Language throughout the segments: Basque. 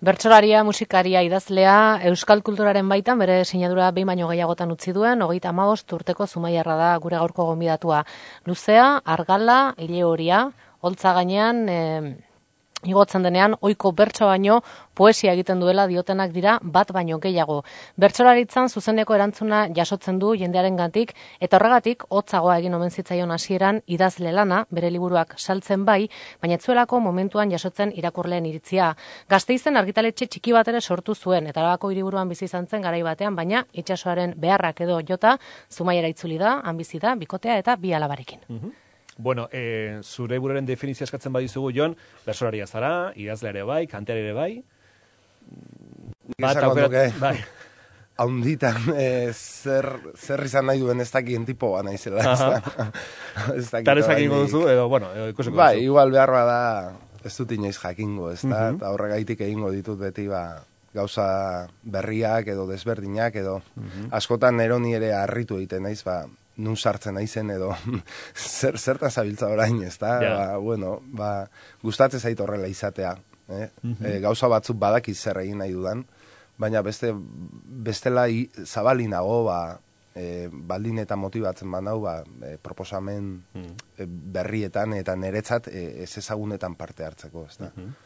Bertsolaria, musikaria, idazlea, euskal kulturaren baitan bere sinadura behin baino gehiagotan utzi duen, hogeita amabost urteko zumaiarra da gure gaurko gonbidatua. Luzea, argala, hile horia, holtza gainean, igotzen denean ohiko bertso baino poesia egiten duela diotenak dira bat baino gehiago. Bertsolaritzan zuzeneko erantzuna jasotzen du jendearengatik eta horregatik hotzagoa egin omen zitzaion hasieran idazle lana bere liburuak saltzen bai, baina etzuelako momentuan jasotzen irakurleen iritzia. Gazteizen argitaletxe txiki bat ere sortu zuen eta arabako hiriburuan bizi izan zen garai batean, baina itsasoaren beharrak edo jota zumaiera itzuli da, hanbizi da, bikotea eta bi alabarekin. Mhm. Bueno, e, zure buruaren definizia eskatzen badizugu, Jon, bersolaria zara, idazle ere bai, kanteare ere bai. Bat, aukerat, bai. Haunditan, e, zer, zer izan nahi duen ez dakien tipoa nahi zela. ez dakit. Tarezak duzu, edo, bueno, edo ikusiko Bai, duzu. igual behar da, ez dut inoiz jakingo, ez da, uh -huh. eta horregaitik egingo ditut beti, ba, gauza berriak edo desberdinak edo uh askotan eroni ere harritu egiten naiz ba nun sartzen naizen edo zer zerta zabiltza orain, ezta? Ba, bueno, ba, gustatzen zait horrela izatea, eh? Mm gauza batzuk badaki zer egin nahi dudan, baina beste bestela zabalinago, ba, e, baldin eta motibatzen banau, ba, e, proposamen mm. berrietan eta niretzat e, ez ezagunetan parte hartzeko, ezta? Mm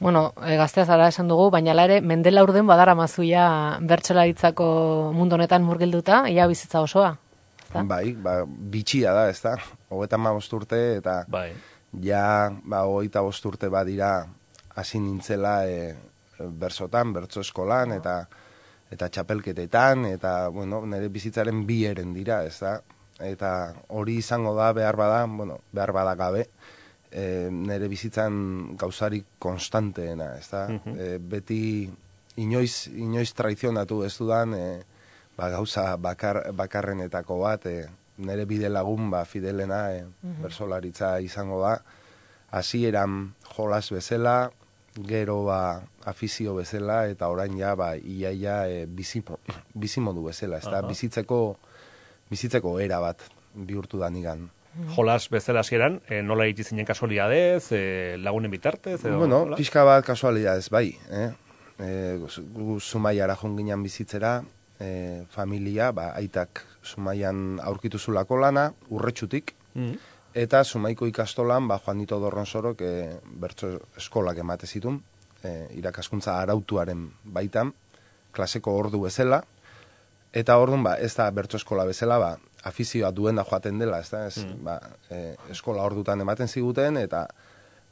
Bueno, e, gaztea zara esan dugu, baina ere mendela urden badara mazuia bertsolaritzako mundu honetan murgilduta, ia bizitza osoa ezta? Bai, ba, bitxia da, ez da? Hogeta ma bosturte, eta bai. ja, ba, hogeita bosturte badira hasi nintzela e, bersotan, bertso eskolan, eta eta txapelketetan, eta, bueno, nire bizitzaren bi eren dira, ez da? Eta hori izango da, behar bada, bueno, behar bada gabe, e, nire bizitzan gauzarik konstanteena, ez da? E, beti inoiz, inoiz traizionatu ez dudan, e, ba, gauza bakar, bakarrenetako bat, e, nire bide lagun ba, fidelena e, bersolaritza izango da. Hasi eran jolas bezala, gero ba, afizio bezala, eta orain ja, ba, iaia e, bizimodu bezala. Ez da, bizitzeko, bizitzeko era bat bihurtu da nigan. Jolas bezala hasieran, e, nola egiten zinen kasualidadez, e, lagunen bitartez? Edo, bueno, pixka bat kasualidadez, bai. Eh? E, gu zumaiara jonginan bizitzera, e, familia, ba, aitak sumaian aurkitu zulako lana, urretxutik, mm. eta sumaiko ikastolan, ba, Juan Nito Dorronsorok e, bertso eskolak emate zitun, e, irakaskuntza arautuaren baitan, klaseko ordu bezala, eta orduan, ba, ez da bertso eskola bezala, ba, afizioa duena joaten dela, ez da, ez, mm. ba, e, eskola ordutan ematen ziguten, eta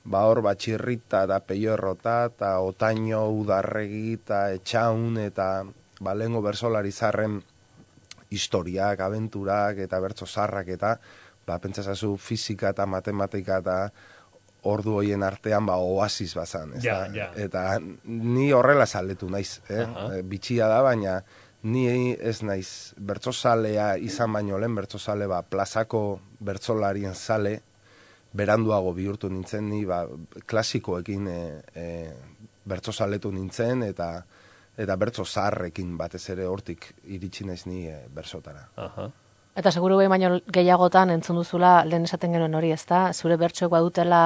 ba hor ba txirrita eta peioerrota eta otaino udarregi eta etxaun eta ba, lehengo bersolari zarren historiak, abenturak eta bertso zarrak eta ba, pentsasazu fizika eta matematika eta ordu hoien artean ba, oasis bazan. Ez Eta ni horrela saletu naiz, eh? Uh bitxia da, baina ni ez naiz bertsozalea izan baino lehen bertsozale ba, plazako bertsolarien sale beranduago bihurtu nintzen ni ba, klasikoekin e, e, bertsozaletu nintzen eta eta bertso zaharrekin batez ere hortik iritsi naiz ni e, bersotara. Aha. Eta seguru behin baino gehiagotan entzun duzula lehen esaten genuen hori, ezta? Zure bertsoek badutela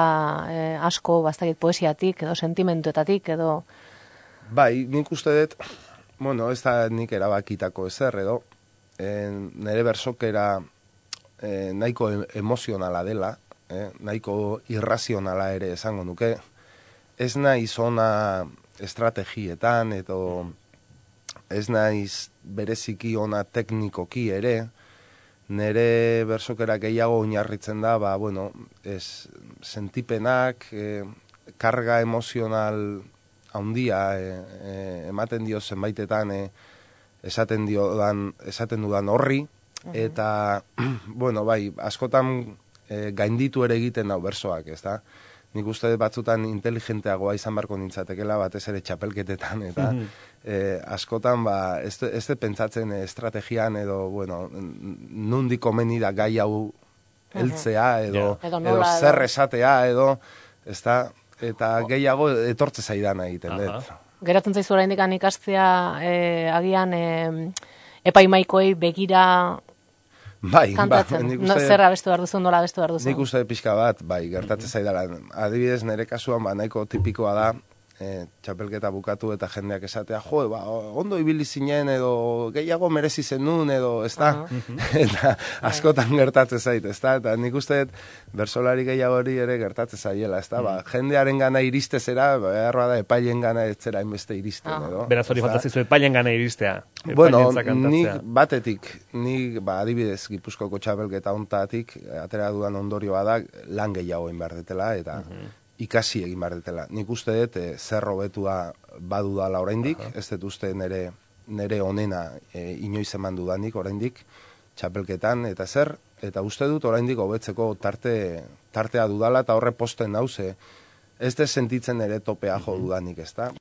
e, asko bastakit poesiatik edo sentimentuetatik edo Bai, nik uste dut bueno, ez da nik erabakitako ezer edo e, nire bersokera e, nahiko emozionala dela, e, nahiko irrazionala ere esango nuke. Ez nahi zona estrategietan edo ez naiz bereziki ona teknikoki ere, nere bersokera gehiago oinarritzen da, ba, bueno, ez, sentipenak, e, karga emozional handia e, e, ematen dio zenbaitetan e, esaten dio dan, esaten dudan horri, eta, bueno, bai, askotan e, gainditu ere egiten dau bersoak, ez da? Nik uste batzutan inteligenteagoa izan barko nintzatekela batez ere txapelketetan eta mm askotan ba ez ez pentsatzen estrategian edo bueno nundi komeni da gai hau heltzea edo edo, zer esatea edo ezta? Eta gehiago etortze zaidana egiten dut. Geratzen zaizu oraindik ikastea eh, agian eh, epaimaikoei begira Bai, ba, nik uste... No, zer abestu behar duzu, nola abestu behar duzu? Nik uste pixka bat, bai, gertatzen zaidala. Adibidez, nire kasuan, ba, nahiko tipikoa da, e, txapelketa bukatu eta jendeak esatea, jo, ba, ondo ibili zinen edo gehiago merezi zenun edo, ez da? eta askotan gertatzen zait, ez da? Eta nik uste dut, bersolari gehiago hori ere gertatzen zaiela, ez da? Ba, jendearen gana iriste zera, beharroa da epailen gana ez zera inbeste iriste, Ah. edo? Beraz hori faltazizu epailen gana iristea. Bueno, nik batetik, nik ba, adibidez Gipuzkoako txapelketa ontatik, atera dudan ondorioa da, lan gehiago egin behar detela, eta ikasi egin behar detela. Nik uste dut, e, zer hobetua badudala oraindik, ez dut uste nere, nere onena e, inoiz eman dudanik oraindik, txapelketan, eta zer, eta uste dut oraindik hobetzeko tarte, tartea dudala, eta horre posten nauze, ez dut sentitzen ere topea jo dudanik, ez da?